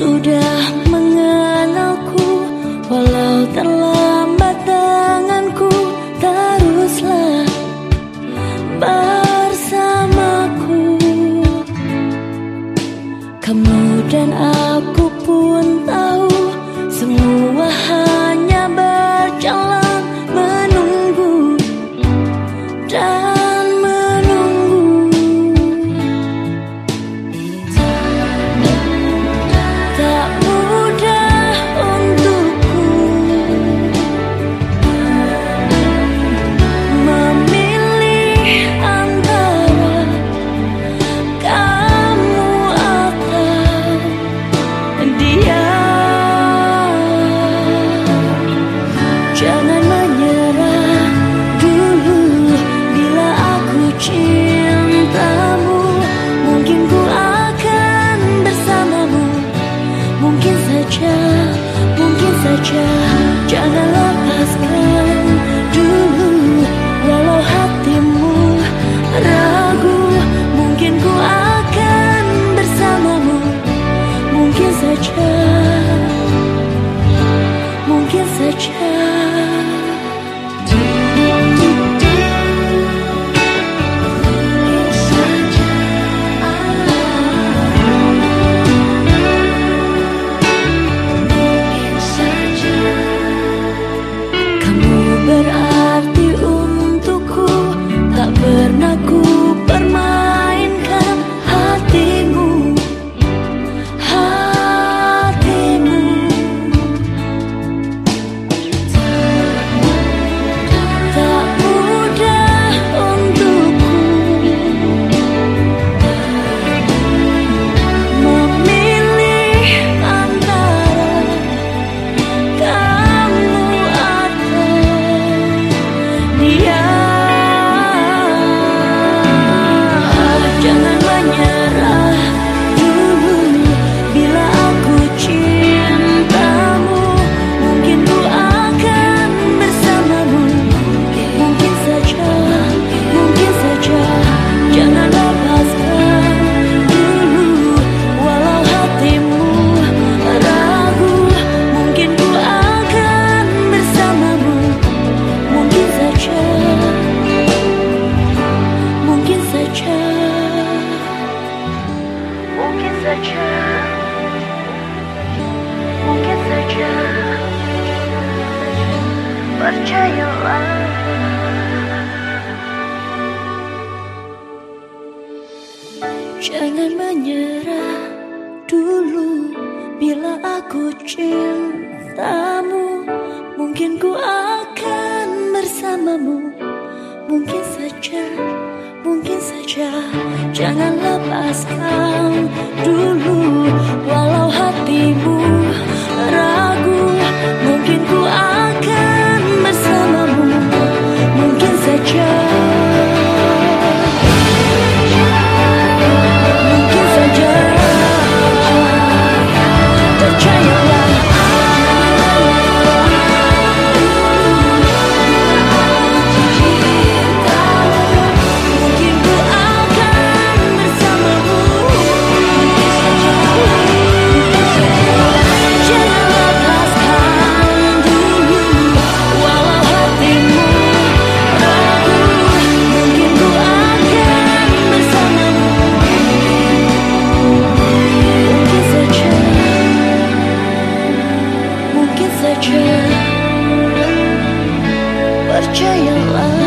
sudah mengenalku walau terlambat tanganku teruslah bersamaku. Kamu dan aku pun tahu semua hal Ber Jangan menyerah dulu bila aku cintamu. Mungkin ku akan bersamamu. Mungkin saja, mungkin saja. Jangan lepaskan dulu feel your love.